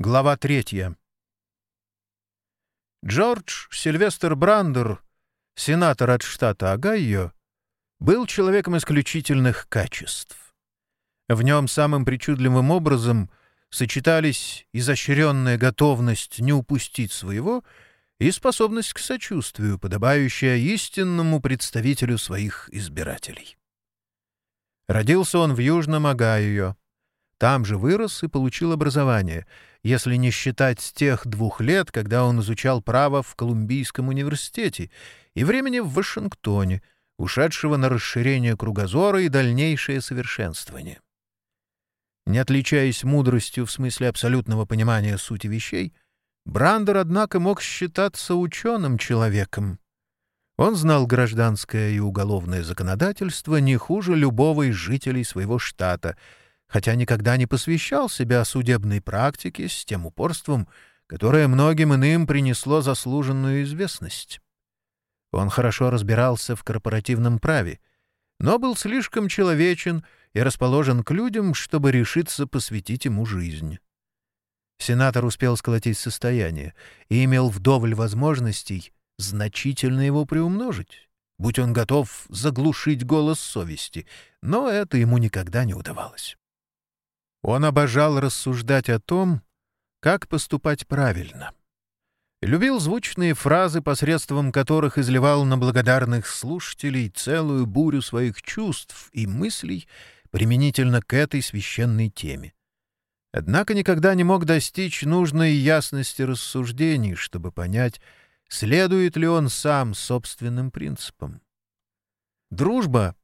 Глава третья. Джордж Сильвестр Брандер, сенатор от штата Огайо, был человеком исключительных качеств. В нем самым причудливым образом сочетались изощренная готовность не упустить своего и способность к сочувствию, подобающая истинному представителю своих избирателей. Родился он в Южном Огайо, там же вырос и получил образование, если не считать тех двух лет, когда он изучал право в Колумбийском университете, и времени в Вашингтоне, ушедшего на расширение кругозора и дальнейшее совершенствование. Не отличаясь мудростью в смысле абсолютного понимания сути вещей, Брандер, однако, мог считаться ученым человеком. Он знал гражданское и уголовное законодательство не хуже любого из жителей своего штата — хотя никогда не посвящал себя судебной практике с тем упорством, которое многим иным принесло заслуженную известность. Он хорошо разбирался в корпоративном праве, но был слишком человечен и расположен к людям, чтобы решиться посвятить ему жизнь. Сенатор успел сколотить состояние и имел вдоволь возможностей значительно его приумножить, будь он готов заглушить голос совести, но это ему никогда не удавалось. Он обожал рассуждать о том, как поступать правильно. Любил звучные фразы, посредством которых изливал на благодарных слушателей целую бурю своих чувств и мыслей применительно к этой священной теме. Однако никогда не мог достичь нужной ясности рассуждений, чтобы понять, следует ли он сам собственным принципам. Дружба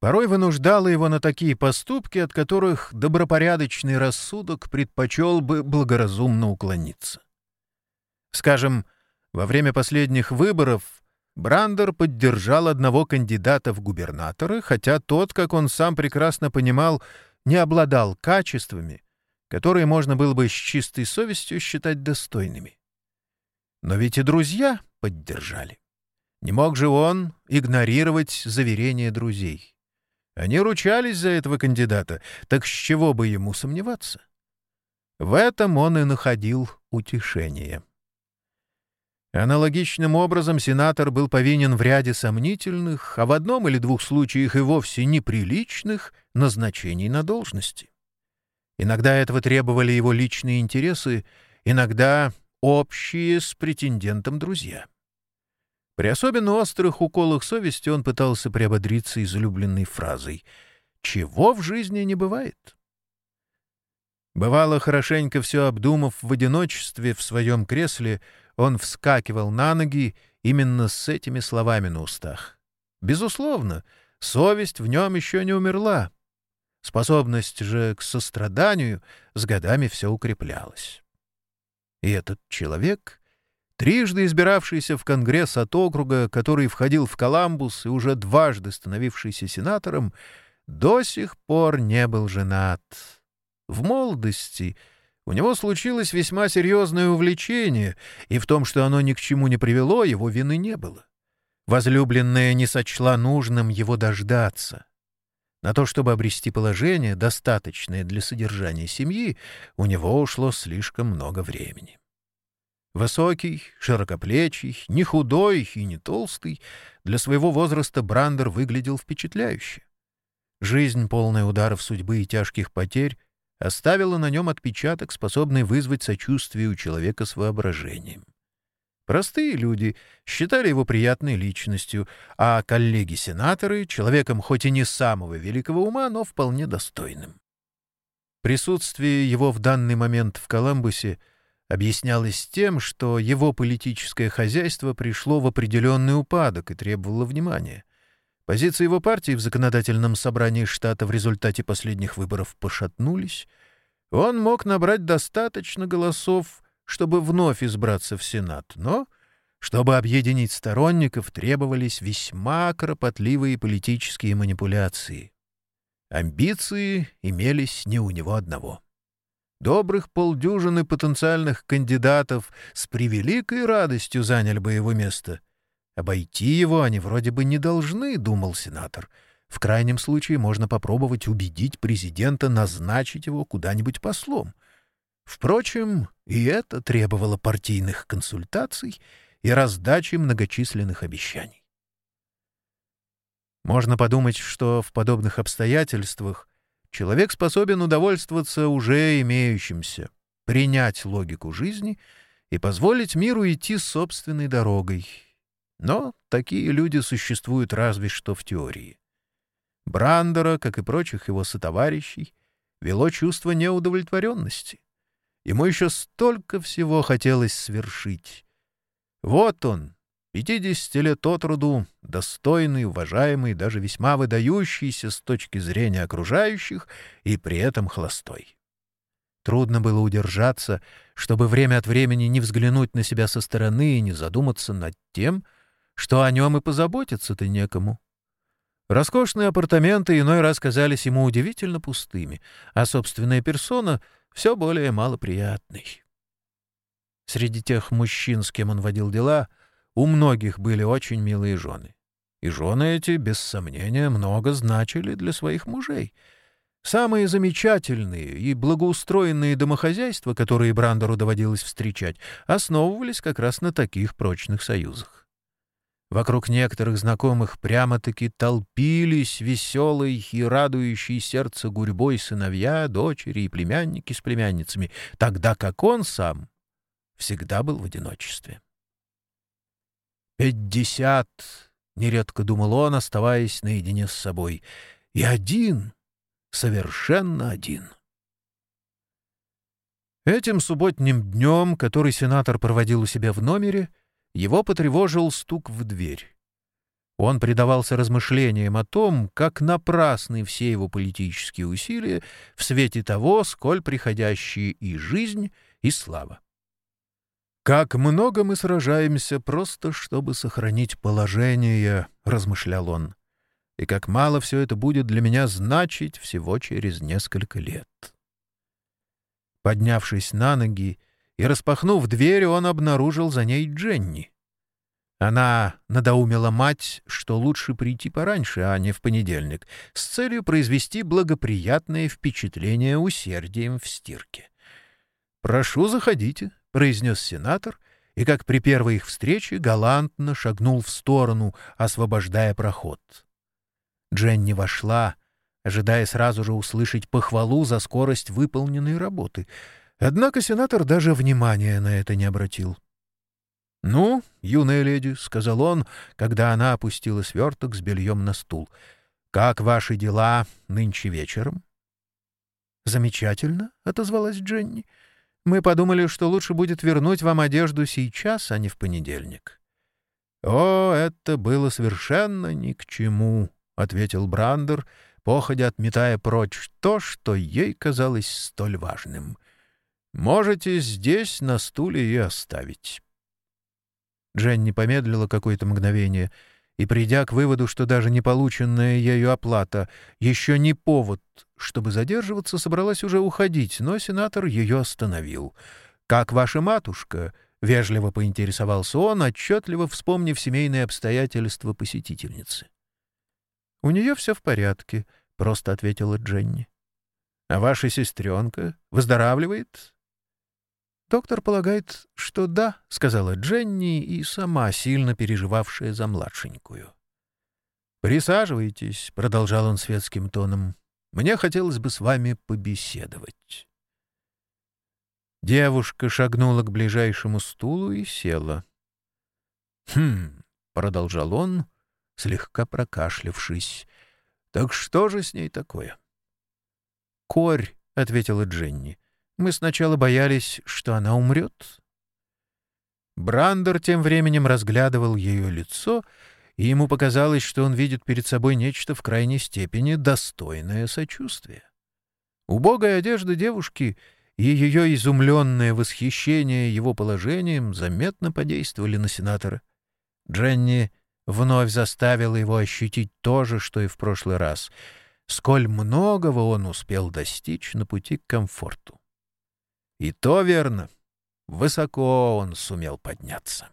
порой вынуждала его на такие поступки, от которых добропорядочный рассудок предпочел бы благоразумно уклониться. Скажем, во время последних выборов Брандер поддержал одного кандидата в губернаторы, хотя тот, как он сам прекрасно понимал, не обладал качествами, которые можно было бы с чистой совестью считать достойными. Но ведь и друзья поддержали. Не мог же он игнорировать заверения друзей. Они ручались за этого кандидата, так с чего бы ему сомневаться? В этом он и находил утешение. Аналогичным образом сенатор был повинен в ряде сомнительных, а в одном или двух случаях и вовсе неприличных назначений на должности. Иногда этого требовали его личные интересы, иногда общие с претендентом друзья. При особенно острых уколах совести он пытался приободриться излюбленной фразой «Чего в жизни не бывает?». Бывало, хорошенько все обдумав в одиночестве в своем кресле, он вскакивал на ноги именно с этими словами на устах. Безусловно, совесть в нем еще не умерла. Способность же к состраданию с годами все укреплялась. И этот человек Трижды избиравшийся в Конгресс от округа, который входил в Коламбус и уже дважды становившийся сенатором, до сих пор не был женат. В молодости у него случилось весьма серьезное увлечение, и в том, что оно ни к чему не привело, его вины не было. Возлюбленная не сочла нужным его дождаться. На то, чтобы обрести положение, достаточное для содержания семьи, у него ушло слишком много времени. Высокий, широкоплечий, не худой и не толстый, для своего возраста Брандер выглядел впечатляюще. Жизнь, полная ударов судьбы и тяжких потерь, оставила на нем отпечаток, способный вызвать сочувствие у человека с воображением. Простые люди считали его приятной личностью, а коллеги-сенаторы — человеком хоть и не самого великого ума, но вполне достойным. Присутствие его в данный момент в Коламбусе — объяснялось тем, что его политическое хозяйство пришло в определенный упадок и требовало внимания. Позиции его партии в законодательном собрании штата в результате последних выборов пошатнулись. Он мог набрать достаточно голосов, чтобы вновь избраться в Сенат, но, чтобы объединить сторонников, требовались весьма кропотливые политические манипуляции. Амбиции имелись не у него одного. Добрых полдюжины потенциальных кандидатов с превеликой радостью заняли бы его место. Обойти его они вроде бы не должны, думал сенатор. В крайнем случае можно попробовать убедить президента назначить его куда-нибудь послом. Впрочем, и это требовало партийных консультаций и раздачи многочисленных обещаний. Можно подумать, что в подобных обстоятельствах человек способен удовольствоваться уже имеющимся, принять логику жизни и позволить миру идти собственной дорогой. Но такие люди существуют разве что в теории. Брандера, как и прочих его сотоварищей, вело чувство неудовлетворенности. Ему еще столько всего хотелось свершить. Вот он, пятидесяти лет от роду, достойный, уважаемый, даже весьма выдающийся с точки зрения окружающих и при этом холостой. Трудно было удержаться, чтобы время от времени не взглянуть на себя со стороны и не задуматься над тем, что о нем и позаботиться-то некому. Роскошные апартаменты иной раз казались ему удивительно пустыми, а собственная персона — все более малоприятной. Среди тех мужчин, с кем он водил дела, у многих были очень милые жены. И жены эти, без сомнения, много значили для своих мужей. Самые замечательные и благоустроенные домохозяйства, которые Брандеру доводилось встречать, основывались как раз на таких прочных союзах. Вокруг некоторых знакомых прямо-таки толпились веселые и радующие сердце гурьбой сыновья, дочери и племянники с племянницами, тогда как он сам всегда был в одиночестве. «Пятьдесят!» — нередко думал он, оставаясь наедине с собой. «И один, совершенно один». Этим субботним днем, который сенатор проводил у себя в номере, — его потревожил стук в дверь. Он предавался размышлениям о том, как напрасны все его политические усилия в свете того, сколь приходящие и жизнь, и слава. «Как много мы сражаемся просто, чтобы сохранить положение», — размышлял он, «и как мало все это будет для меня значить всего через несколько лет». Поднявшись на ноги и распахнув дверь, он обнаружил за ней Дженни. Она надоумила мать, что лучше прийти пораньше, а не в понедельник, с целью произвести благоприятное впечатление усердием в стирке. «Прошу, заходите», — произнес сенатор, и, как при первой их встрече, галантно шагнул в сторону, освобождая проход. Дженни вошла, ожидая сразу же услышать похвалу за скорость выполненной работы — Однако сенатор даже внимания на это не обратил. «Ну, юная леди», — сказал он, когда она опустила сверток с бельем на стул, — «как ваши дела нынче вечером?» «Замечательно», — отозвалась Дженни. «Мы подумали, что лучше будет вернуть вам одежду сейчас, а не в понедельник». «О, это было совершенно ни к чему», — ответил Брандер, походя отметая прочь то, что ей казалось столь важным. Можете здесь на стуле и оставить». Дженни помедлила какое-то мгновение и, придя к выводу, что даже не полученная ею оплата еще не повод, чтобы задерживаться, собралась уже уходить, но сенатор ее остановил. «Как ваша матушка?» — вежливо поинтересовался он, отчетливо вспомнив семейные обстоятельства посетительницы. «У нее все в порядке», — просто ответила Дженни. «А ваша сестренка выздоравливает?» «Доктор полагает, что да», — сказала Дженни и сама сильно переживавшая за младшенькую. «Присаживайтесь», — продолжал он светским тоном. «Мне хотелось бы с вами побеседовать». Девушка шагнула к ближайшему стулу и села. «Хм», — продолжал он, слегка прокашлявшись. «Так что же с ней такое?» «Корь», — ответила Дженни. Мы сначала боялись, что она умрет. Брандер тем временем разглядывал ее лицо, и ему показалось, что он видит перед собой нечто в крайней степени достойное сочувствия. Убогая одежда девушки и ее изумленное восхищение его положением заметно подействовали на сенатора. Дженни вновь заставила его ощутить то же, что и в прошлый раз, сколь многого он успел достичь на пути к комфорту. И то верно. Высоко он сумел подняться.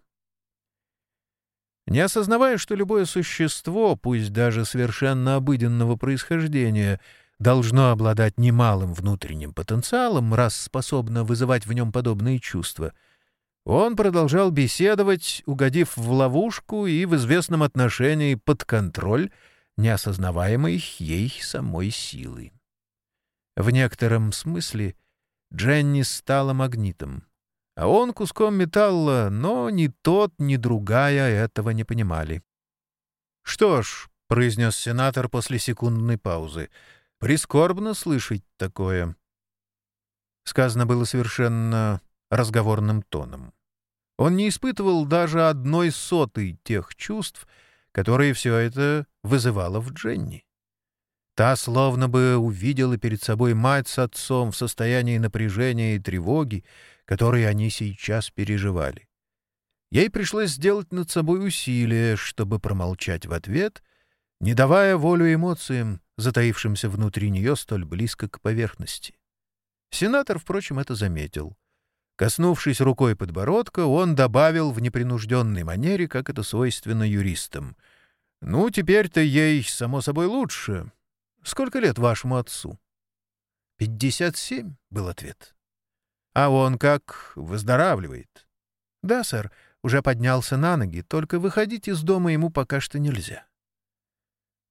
Не осознавая, что любое существо, пусть даже совершенно обыденного происхождения, должно обладать немалым внутренним потенциалом, раз способно вызывать в нем подобные чувства, он продолжал беседовать, угодив в ловушку и в известном отношении под контроль неосознаваемой ей самой силы. В некотором смысле Дженни стала магнитом, а он куском металла, но ни тот, ни другая этого не понимали. «Что ж», — произнес сенатор после секундной паузы, — «прискорбно слышать такое». Сказано было совершенно разговорным тоном. Он не испытывал даже одной сотой тех чувств, которые все это вызывало в Дженни. Та словно бы увидела перед собой мать с отцом в состоянии напряжения и тревоги, которые они сейчас переживали. Ей пришлось сделать над собой усилие, чтобы промолчать в ответ, не давая волю эмоциям, затаившимся внутри нее столь близко к поверхности. Сенатор, впрочем, это заметил. Коснувшись рукой подбородка, он добавил в непринужденной манере, как это свойственно юристам. «Ну, теперь-то ей, само собой, лучше. Сколько лет вашему отцу?» «Пятьдесят семь», — был ответ. «А он как, выздоравливает?» «Да, сэр, уже поднялся на ноги, только выходить из дома ему пока что нельзя».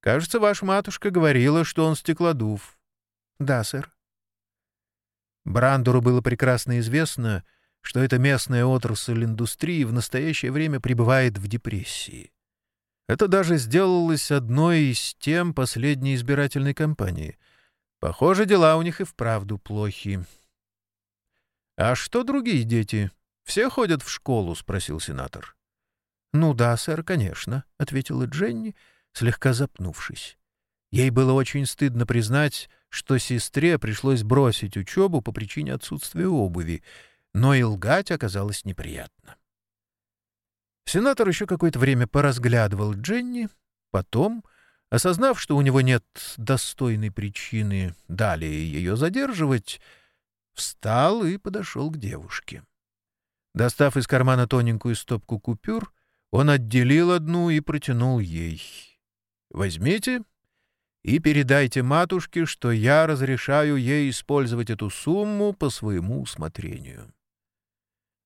«Кажется, ваша матушка говорила, что он стеклодув». «Да, сэр». Брандуру было прекрасно известно, что эта местная отрасль индустрии в настоящее время пребывает в депрессии. Это даже сделалось одной из тем последней избирательной кампании. Похоже, дела у них и вправду плохи. «А что другие дети? Все ходят в школу?» — спросил сенатор. «Ну да, сэр, конечно», — ответила Дженни, слегка запнувшись. Ей было очень стыдно признать, что сестре пришлось бросить учебу по причине отсутствия обуви, но и лгать оказалось неприятно. Сенатор еще какое-то время поразглядывал Дженни, потом, осознав, что у него нет достойной причины далее ее задерживать, встал и подошел к девушке. Достав из кармана тоненькую стопку купюр, он отделил одну и протянул ей. «Возьмите и передайте матушке, что я разрешаю ей использовать эту сумму по своему усмотрению».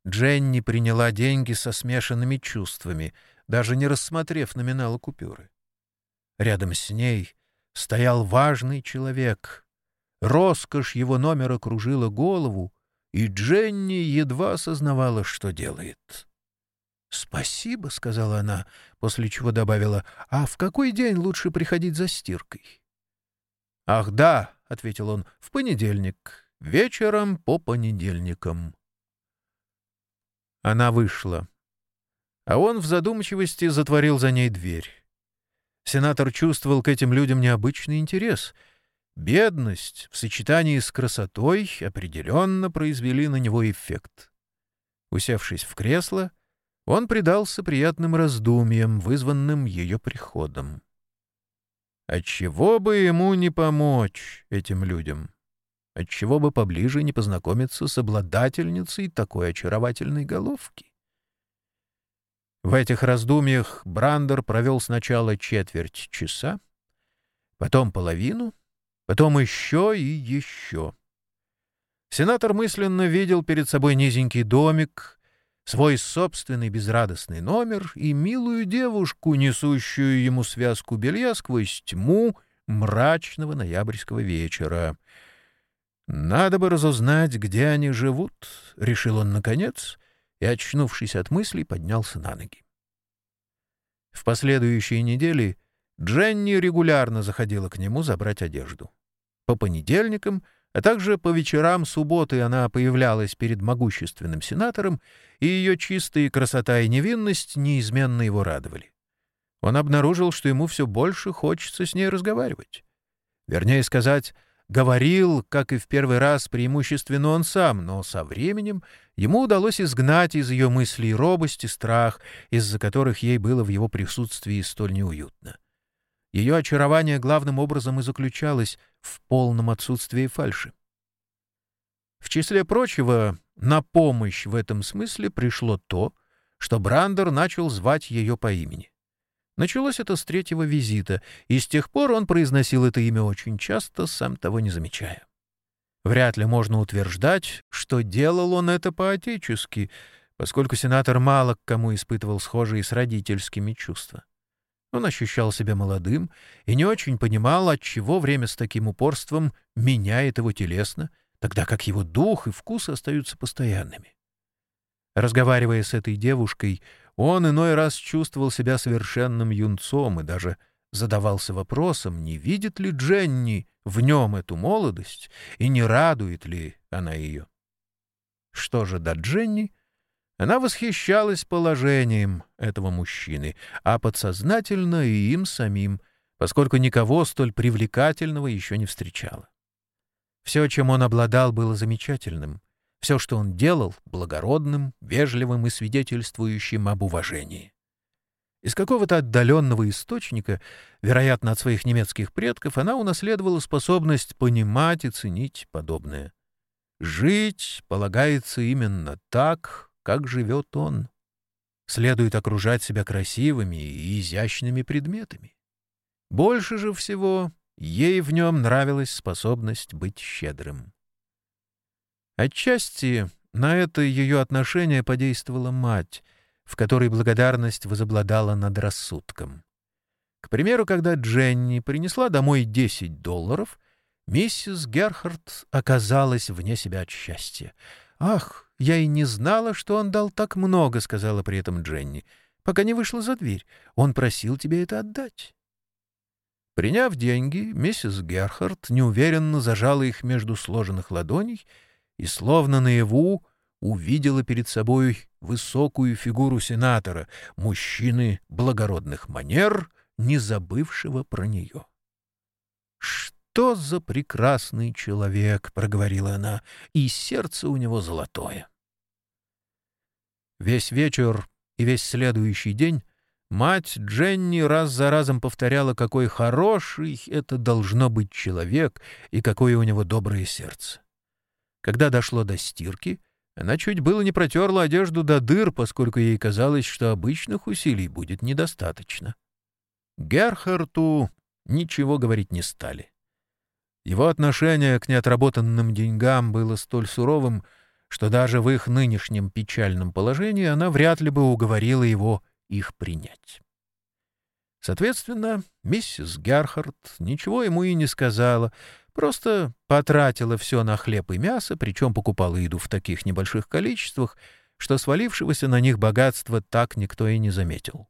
Дженни приняла деньги со смешанными чувствами, даже не рассмотрев номинала купюры. Рядом с ней стоял важный человек. Роскошь его номера кружила голову, и Дженни едва осознавала, что делает. «Спасибо», — сказала она, после чего добавила, «а в какой день лучше приходить за стиркой?» «Ах, да», — ответил он, — «в понедельник, вечером по понедельникам». Она вышла. А он в задумчивости затворил за ней дверь. Сенатор чувствовал к этим людям необычный интерес. Бедность в сочетании с красотой определенно произвели на него эффект. Усевшись в кресло, он предался приятным раздумьям, вызванным ее приходом. Отчего бы ему не помочь этим людям? Отчего бы поближе не познакомиться с обладательницей такой очаровательной головки? В этих раздумьях Брандер провел сначала четверть часа, потом половину, потом еще и еще. Сенатор мысленно видел перед собой низенький домик, свой собственный безрадостный номер и милую девушку, несущую ему связку белья сквозь тьму мрачного ноябрьского вечера — «Надо бы разузнать, где они живут», — решил он наконец, и, очнувшись от мыслей, поднялся на ноги. В последующие недели Дженни регулярно заходила к нему забрать одежду. По понедельникам, а также по вечерам субботы она появлялась перед могущественным сенатором, и ее чистая красота и невинность неизменно его радовали. Он обнаружил, что ему все больше хочется с ней разговаривать. Вернее сказать, Говорил, как и в первый раз, преимущественно он сам, но со временем ему удалось изгнать из ее мыслей робость и страх, из-за которых ей было в его присутствии столь неуютно. Ее очарование главным образом и заключалось в полном отсутствии фальши. В числе прочего, на помощь в этом смысле пришло то, что Брандер начал звать ее по имени. Началось это с третьего визита, и с тех пор он произносил это имя очень часто, сам того не замечая. Вряд ли можно утверждать, что делал он это по-отечески, поскольку сенатор мало к кому испытывал схожие с родительскими чувства. Он ощущал себя молодым и не очень понимал, отчего время с таким упорством меняет его телесно, тогда как его дух и вкус остаются постоянными. Разговаривая с этой девушкой, он иной раз чувствовал себя совершенным юнцом и даже задавался вопросом, не видит ли Дженни в нем эту молодость и не радует ли она ее. Что же до Дженни? Она восхищалась положением этого мужчины, а подсознательно и им самим, поскольку никого столь привлекательного еще не встречала. Все, чем он обладал, было замечательным. Все, что он делал, благородным, вежливым и свидетельствующим об уважении. Из какого-то отдаленного источника, вероятно, от своих немецких предков, она унаследовала способность понимать и ценить подобное. Жить полагается именно так, как живет он. Следует окружать себя красивыми и изящными предметами. Больше же всего ей в нем нравилась способность быть щедрым. Отчасти на это ее отношение подействовала мать, в которой благодарность возобладала над рассудком. К примеру, когда Дженни принесла домой 10 долларов, миссис Герхард оказалась вне себя от счастья. «Ах, я и не знала, что он дал так много», — сказала при этом Дженни, пока не вышла за дверь. «Он просил тебе это отдать». Приняв деньги, миссис Герхард неуверенно зажала их между сложенных ладоней — и словно наяву увидела перед собой высокую фигуру сенатора, мужчины благородных манер, не забывшего про нее. «Что за прекрасный человек!» — проговорила она, и сердце у него золотое. Весь вечер и весь следующий день мать Дженни раз за разом повторяла, какой хороший это должно быть человек и какое у него доброе сердце. Когда дошло до стирки, она чуть было не протерла одежду до дыр, поскольку ей казалось, что обычных усилий будет недостаточно. Герхарту ничего говорить не стали. Его отношение к неотработанным деньгам было столь суровым, что даже в их нынешнем печальном положении она вряд ли бы уговорила его их принять. Соответственно, миссис Герхард ничего ему и не сказала, Просто потратила все на хлеб и мясо, причем покупала еду в таких небольших количествах, что свалившегося на них богатства так никто и не заметил.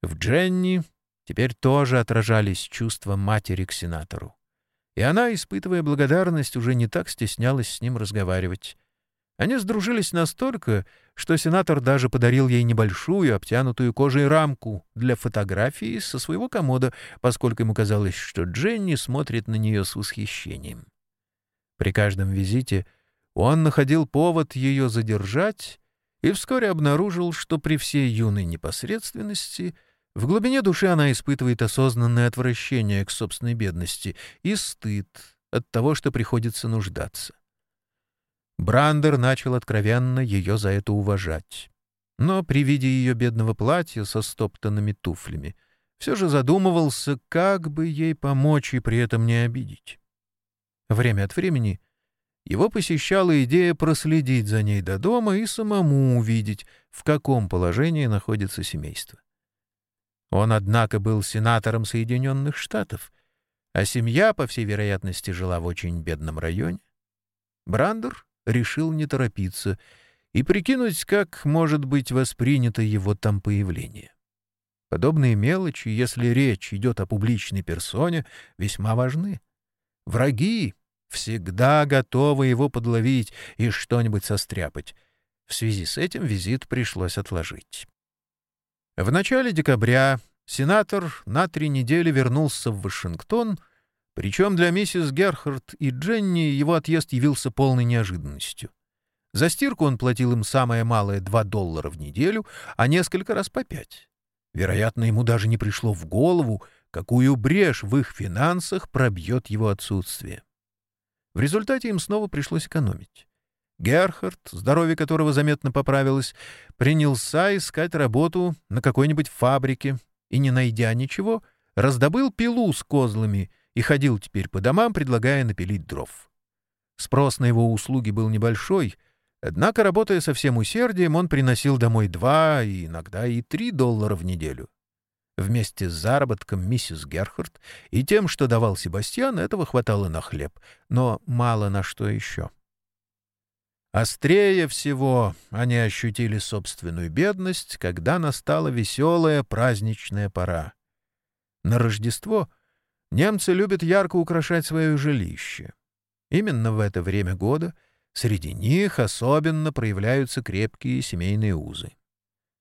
В Дженни теперь тоже отражались чувства матери к сенатору. И она, испытывая благодарность, уже не так стеснялась с ним разговаривать. Они сдружились настолько, что сенатор даже подарил ей небольшую, обтянутую кожей рамку для фотографии со своего комода, поскольку ему казалось, что Дженни смотрит на нее с восхищением. При каждом визите он находил повод ее задержать и вскоре обнаружил, что при всей юной непосредственности в глубине души она испытывает осознанное отвращение к собственной бедности и стыд от того, что приходится нуждаться. Брандер начал откровенно ее за это уважать. Но при виде ее бедного платья со стоптанными туфлями все же задумывался, как бы ей помочь и при этом не обидеть. Время от времени его посещала идея проследить за ней до дома и самому увидеть, в каком положении находится семейство. Он, однако, был сенатором Соединенных Штатов, а семья, по всей вероятности, жила в очень бедном районе. Брандер решил не торопиться и прикинуть, как может быть воспринято его там появление. Подобные мелочи, если речь идет о публичной персоне, весьма важны. Враги всегда готовы его подловить и что-нибудь состряпать. В связи с этим визит пришлось отложить. В начале декабря сенатор на три недели вернулся в Вашингтон — причем для миссис Герхард и Дженни его отъезд явился полной неожиданностью. За стирку он платил им самое малое 2 доллара в неделю, а несколько раз по 5. Вероятно, ему даже не пришло в голову, какую брешь в их финансах пробьет его отсутствие. В результате им снова пришлось экономить. Герхард, здоровье которого заметно поправилось, принялся искать работу на какой-нибудь фабрике и, не найдя ничего, раздобыл пилу с козлами и ходил теперь по домам, предлагая напилить дров. Спрос на его услуги был небольшой, однако, работая со всем усердием, он приносил домой два и иногда и три доллара в неделю. Вместе с заработком миссис Герхард и тем, что давал Себастьян, этого хватало на хлеб, но мало на что еще. Острее всего они ощутили собственную бедность, когда настала веселая праздничная пора. На Рождество немцы любят ярко украшать свое жилище. Именно в это время года среди них особенно проявляются крепкие семейные узы.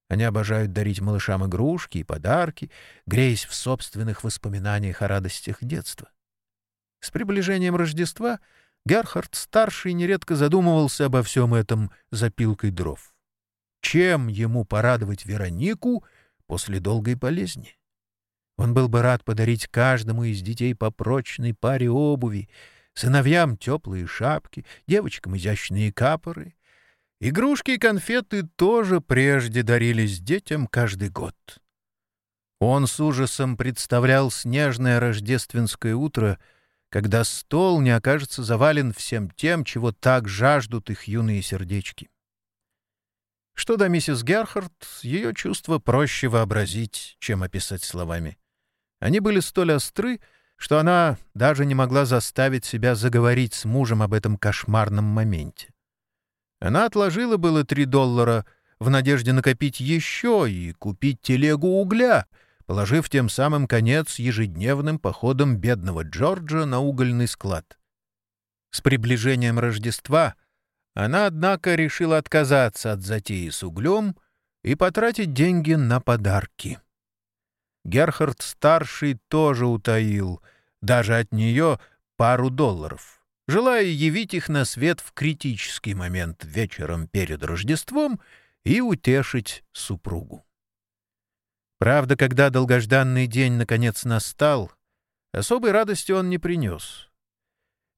Они обожают дарить малышам игрушки и подарки, греясь в собственных воспоминаниях о радостях детства. С приближением Рождества Герхард-старший нередко задумывался обо всем этом запилкой дров. Чем ему порадовать Веронику после долгой болезни? Он был бы рад подарить каждому из детей по прочной паре обуви, сыновьям теплые шапки, девочкам изящные капоры, Игрушки и конфеты тоже прежде дарились детям каждый год. Он с ужасом представлял снежное рождественское утро, когда стол не окажется завален всем тем, чего так жаждут их юные сердечки. Что до миссис Герхард, ее чувства проще вообразить, чем описать словами. Они были столь остры, что она даже не могла заставить себя заговорить с мужем об этом кошмарном моменте. Она отложила было три доллара в надежде накопить еще и купить телегу угля, положив тем самым конец ежедневным походам бедного Джорджа на угольный склад. С приближением Рождества она, однако, решила отказаться от затеи с углем и потратить деньги на подарки. Герхард-старший тоже утаил, даже от нее, пару долларов желая явить их на свет в критический момент вечером перед Рождеством и утешить супругу. Правда, когда долгожданный день наконец настал, особой радости он не принес.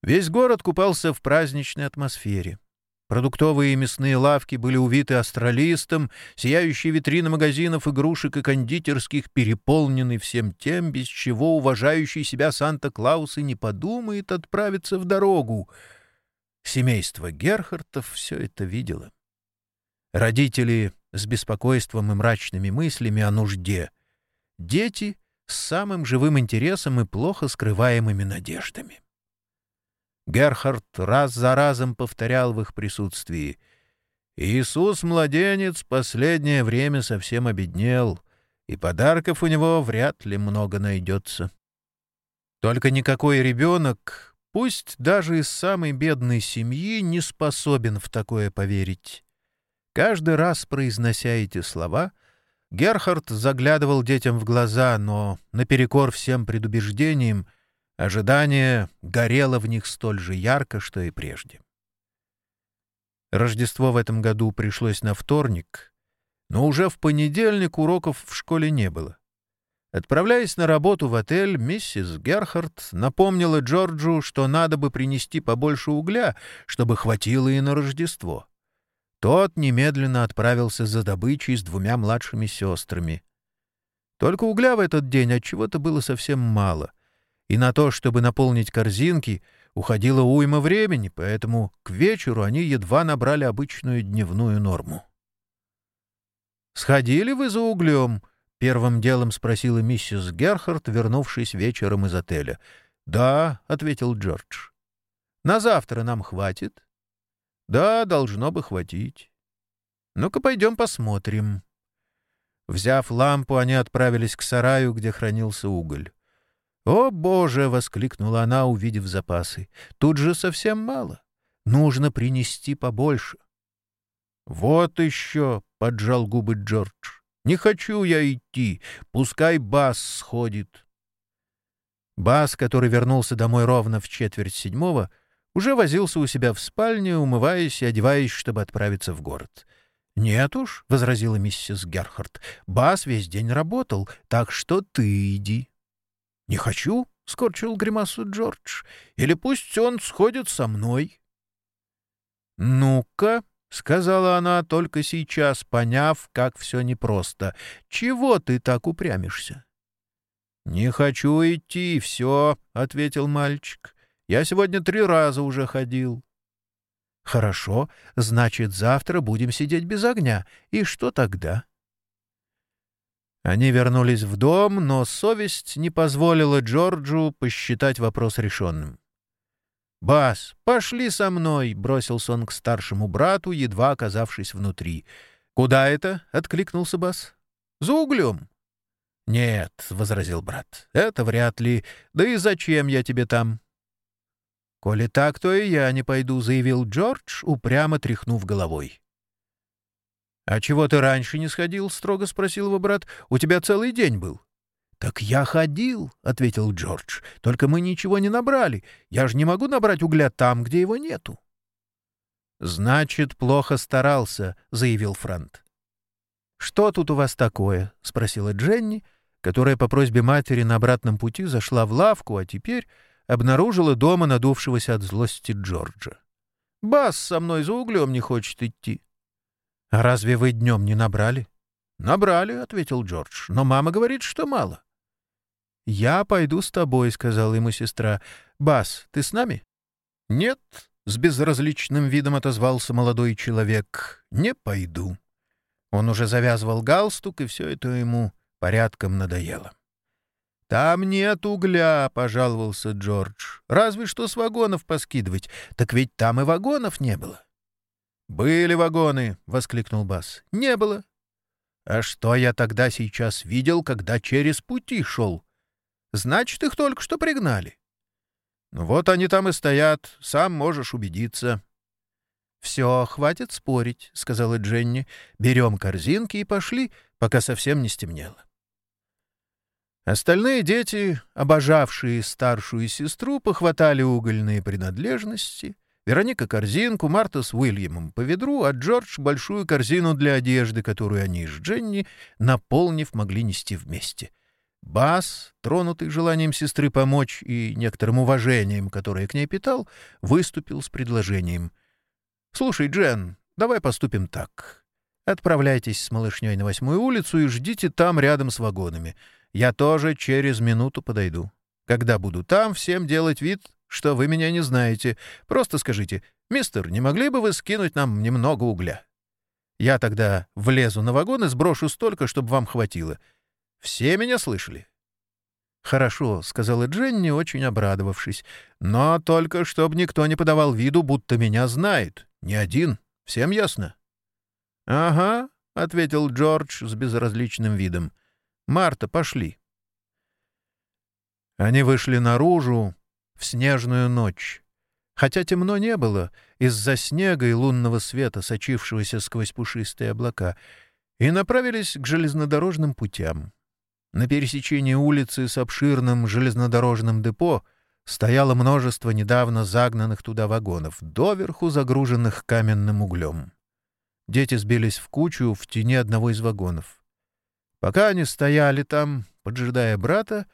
Весь город купался в праздничной атмосфере. Продуктовые и мясные лавки были увиты астролистом, сияющие витрины магазинов игрушек и кондитерских переполнены всем тем, без чего уважающий себя Санта-Клаус и не подумает отправиться в дорогу. Семейство Герхартов все это видело. Родители с беспокойством и мрачными мыслями о нужде. Дети с самым живым интересом и плохо скрываемыми надеждами. Герхард раз за разом повторял в их присутствии. «Иисус-младенец последнее время совсем обеднел, и подарков у него вряд ли много найдется. Только никакой ребенок, пусть даже из самой бедной семьи, не способен в такое поверить». Каждый раз, произнося эти слова, Герхард заглядывал детям в глаза, но, наперекор всем предубеждениям, Ожидание горело в них столь же ярко, что и прежде. Рождество в этом году пришлось на вторник, но уже в понедельник уроков в школе не было. Отправляясь на работу в отель, миссис Герхард напомнила Джорджу, что надо бы принести побольше угля, чтобы хватило и на Рождество. Тот немедленно отправился за добычей с двумя младшими сестрами. Только угля в этот день от чего то было совсем мало — и на то, чтобы наполнить корзинки, уходило уйма времени, поэтому к вечеру они едва набрали обычную дневную норму. «Сходили вы за углем?» — первым делом спросила миссис Герхард, вернувшись вечером из отеля. «Да», — ответил Джордж. «На завтра нам хватит?» «Да, должно бы хватить». «Ну-ка, пойдем посмотрим». Взяв лампу, они отправились к сараю, где хранился уголь. «О, Боже!» — воскликнула она, увидев запасы. «Тут же совсем мало. Нужно принести побольше». «Вот еще!» — поджал губы Джордж. «Не хочу я идти. Пускай Бас сходит». Бас, который вернулся домой ровно в четверть седьмого, уже возился у себя в спальне, умываясь и одеваясь, чтобы отправиться в город. «Нет уж», — возразила миссис Герхард, — «Бас весь день работал, так что ты иди». «Не хочу», — скорчил гримасу Джордж. «Или пусть он сходит со мной». «Ну-ка», — сказала она только сейчас, поняв, как все непросто, — «чего ты так упрямишься?» «Не хочу идти, все», — ответил мальчик. «Я сегодня три раза уже ходил». «Хорошо, значит, завтра будем сидеть без огня. И что тогда?» Они вернулись в дом, но совесть не позволила Джорджу посчитать вопрос решенным. «Бас, пошли со мной!» — бросился он к старшему брату, едва оказавшись внутри. «Куда это?» — откликнулся Бас. «За углем». «Нет», — возразил брат, — «это вряд ли. Да и зачем я тебе там?» «Коли так, то и я не пойду», — заявил Джордж, упрямо тряхнув головой. «А чего ты раньше не сходил?» — строго спросил его брат. «У тебя целый день был». «Так я ходил», — ответил Джордж. «Только мы ничего не набрали. Я же не могу набрать угля там, где его нету». «Значит, плохо старался», — заявил Франт. «Что тут у вас такое?» — спросила Дженни, которая по просьбе матери на обратном пути зашла в лавку, а теперь обнаружила дома надувшегося от злости Джорджа. «Бас со мной за углем не хочет идти». «А разве вы днем не набрали?» «Набрали», — ответил Джордж, — «но мама говорит, что мало». «Я пойду с тобой», — сказала ему сестра. «Бас, ты с нами?» «Нет», — с безразличным видом отозвался молодой человек, — «не пойду». Он уже завязывал галстук, и все это ему порядком надоело. «Там нет угля», — пожаловался Джордж. «Разве что с вагонов поскидывать. Так ведь там и вагонов не было». «Были вагоны!» — воскликнул Бас. «Не было». «А что я тогда сейчас видел, когда через пути шел? Значит, их только что пригнали». «Ну вот они там и стоят, сам можешь убедиться». «Все, хватит спорить», — сказала Дженни. «Берем корзинки и пошли, пока совсем не стемнело». Остальные дети, обожавшие старшую сестру, похватали угольные принадлежности — Вероника — корзинку, Марта с Уильямом по ведру, а Джордж — большую корзину для одежды, которую они с Дженни, наполнив, могли нести вместе. Бас, тронутый желанием сестры помочь и некоторым уважением, которое к ней питал, выступил с предложением. «Слушай, Джен, давай поступим так. Отправляйтесь с малышней на восьмую улицу и ждите там рядом с вагонами. Я тоже через минуту подойду. Когда буду там, всем делать вид, что вы меня не знаете. Просто скажите, мистер, не могли бы вы скинуть нам немного угля? Я тогда влезу на вагон и сброшу столько, чтобы вам хватило. Все меня слышали?» «Хорошо», — сказала Дженни, очень обрадовавшись. «Но только чтобы никто не подавал виду, будто меня знает. Ни один. Всем ясно?» «Ага», — ответил Джордж с безразличным видом. «Марта, пошли». Они вышли наружу, в снежную ночь. Хотя темно не было, из-за снега и лунного света, сочившегося сквозь пушистые облака, и направились к железнодорожным путям. На пересечении улицы с обширным железнодорожным депо стояло множество недавно загнанных туда вагонов, доверху загруженных каменным углем. Дети сбились в кучу в тени одного из вагонов. Пока они стояли там, поджидая брата,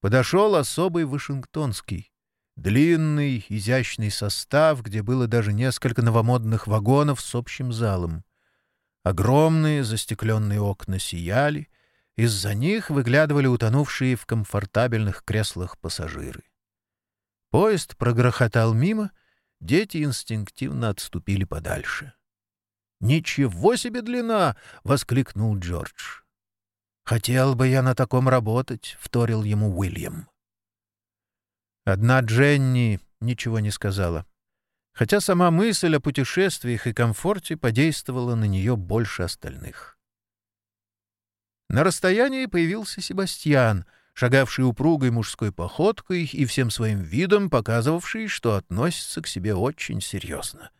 подошел особый Вашингтонский. Длинный, изящный состав, где было даже несколько новомодных вагонов с общим залом. Огромные застекленные окна сияли, из-за них выглядывали утонувшие в комфортабельных креслах пассажиры. Поезд прогрохотал мимо, дети инстинктивно отступили подальше. «Ничего себе длина!» — воскликнул Джордж. «Хотел бы я на таком работать», — вторил ему Уильям. Одна Дженни ничего не сказала, хотя сама мысль о путешествиях и комфорте подействовала на нее больше остальных. На расстоянии появился Себастьян, шагавший упругой мужской походкой и всем своим видом показывавший, что относится к себе очень серьезно.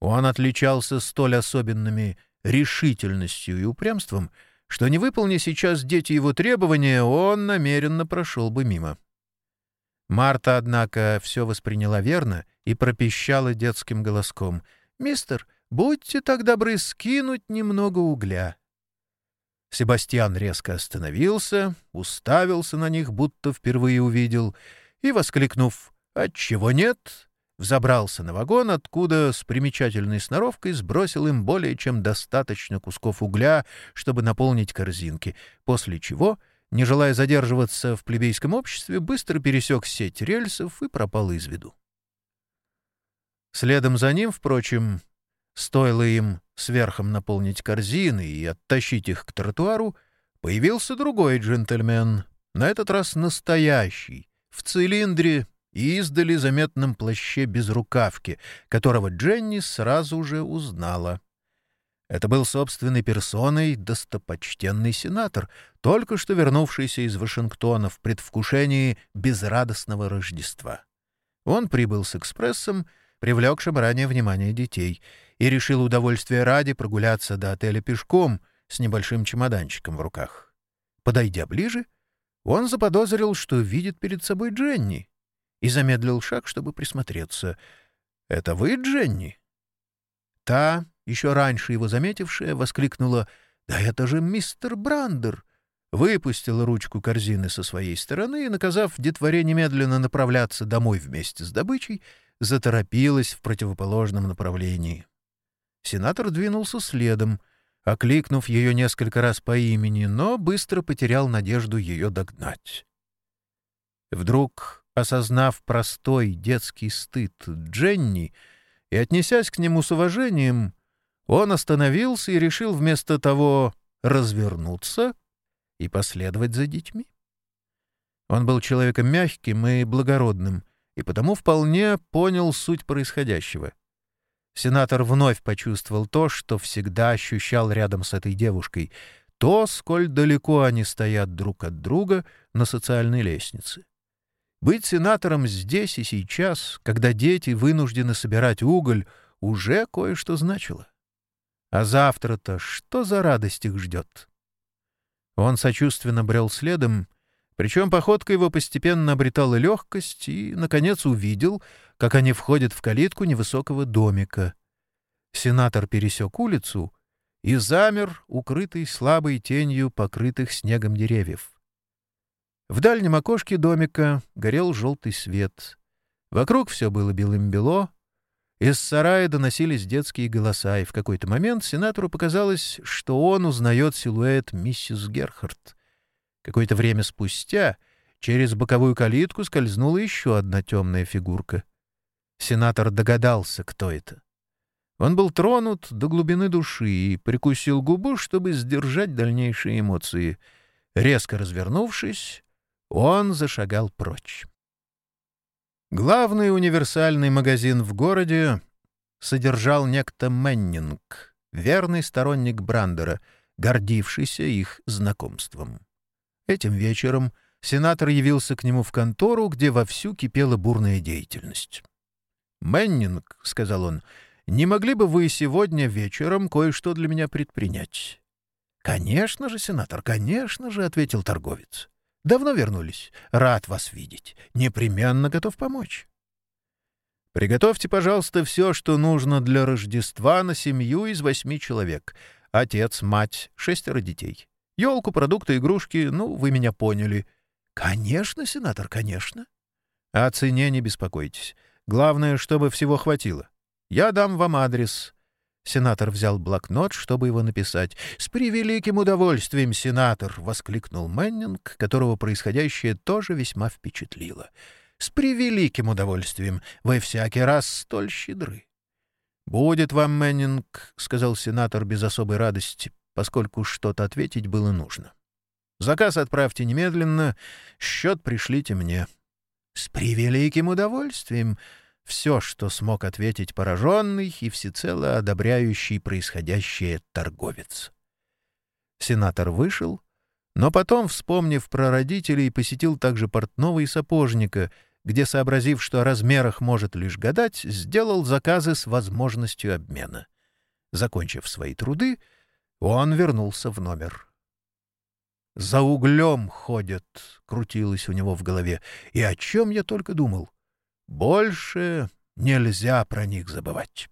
Он отличался столь особенными решительностью и упрямством, что, не выполни сейчас дети его требования, он намеренно прошел бы мимо. Марта, однако, все восприняла верно и пропищала детским голоском. «Мистер, будьте так добры скинуть немного угля». Себастьян резко остановился, уставился на них, будто впервые увидел, и, воскликнув «Отчего нет?», взобрался на вагон, откуда с примечательной сноровкой сбросил им более чем достаточно кусков угля, чтобы наполнить корзинки, после чего, не желая задерживаться в плебейском обществе, быстро пересек сеть рельсов и пропал из виду. Следом за ним, впрочем, стоило им сверхом наполнить корзины и оттащить их к тротуару, появился другой джентльмен, на этот раз настоящий, в цилиндре и издали заметном плаще без рукавки, которого Дженни сразу же узнала. Это был собственной персоной достопочтенный сенатор, только что вернувшийся из Вашингтона в предвкушении безрадостного Рождества. Он прибыл с экспрессом, привлекшим ранее внимание детей, и решил удовольствие ради прогуляться до отеля пешком с небольшим чемоданчиком в руках. Подойдя ближе, он заподозрил, что видит перед собой Дженни, и замедлил шаг, чтобы присмотреться. «Это вы, Дженни?» Та, еще раньше его заметившая, воскликнула «Да это же мистер Брандер!» выпустила ручку корзины со своей стороны и, наказав детворе немедленно направляться домой вместе с добычей, заторопилась в противоположном направлении. Сенатор двинулся следом, окликнув ее несколько раз по имени, но быстро потерял надежду ее догнать. Вдруг Осознав простой детский стыд Дженни и отнесясь к нему с уважением, он остановился и решил вместо того развернуться и последовать за детьми. Он был человеком мягким и благородным, и потому вполне понял суть происходящего. Сенатор вновь почувствовал то, что всегда ощущал рядом с этой девушкой, то, сколь далеко они стоят друг от друга на социальной лестнице. Быть сенатором здесь и сейчас, когда дети вынуждены собирать уголь, уже кое-что значило. А завтра-то что за радость их ждет? Он сочувственно брел следом, причем походка его постепенно обретала легкость и, наконец, увидел, как они входят в калитку невысокого домика. Сенатор пересек улицу и замер, укрытый слабой тенью покрытых снегом деревьев. В дальнем окошке домика горел желтый свет. Вокруг все было белым-бело. Из сарая доносились детские голоса, и в какой-то момент сенатору показалось, что он узнает силуэт миссис Герхард. Какое-то время спустя через боковую калитку скользнула еще одна темная фигурка. Сенатор догадался, кто это. Он был тронут до глубины души и прикусил губу, чтобы сдержать дальнейшие эмоции. Резко развернувшись, он зашагал прочь. Главный универсальный магазин в городе содержал некто Меннинг, верный сторонник Брандера, гордившийся их знакомством. Этим вечером сенатор явился к нему в контору, где вовсю кипела бурная деятельность. «Меннинг», — сказал он, — «не могли бы вы сегодня вечером кое-что для меня предпринять?» «Конечно же, сенатор, конечно же», — ответил торговец. Давно вернулись? Рад вас видеть. Непременно готов помочь. Приготовьте, пожалуйста, все, что нужно для Рождества на семью из восьми человек. Отец, мать, шестеро детей. Елку, продукты, игрушки, ну, вы меня поняли. Конечно, сенатор, конечно. О цене не беспокойтесь. Главное, чтобы всего хватило. Я дам вам адрес. Сенатор взял блокнот, чтобы его написать. «С превеликим удовольствием, сенатор!» — воскликнул Мэннинг, которого происходящее тоже весьма впечатлило. «С превеликим удовольствием! Вы всякий раз столь щедры!» «Будет вам, Мэннинг», — сказал сенатор без особой радости, поскольку что-то ответить было нужно. «Заказ отправьте немедленно, счет пришлите мне». «С превеликим удовольствием!» Все, что смог ответить пораженный и всецело одобряющий происходящее торговец. Сенатор вышел, но потом, вспомнив про родителей, посетил также портного и сапожника, где, сообразив, что о размерах может лишь гадать, сделал заказы с возможностью обмена. Закончив свои труды, он вернулся в номер. «За углем ходят», — крутилось у него в голове, — «и о чем я только думал? Больше нельзя про них забывать.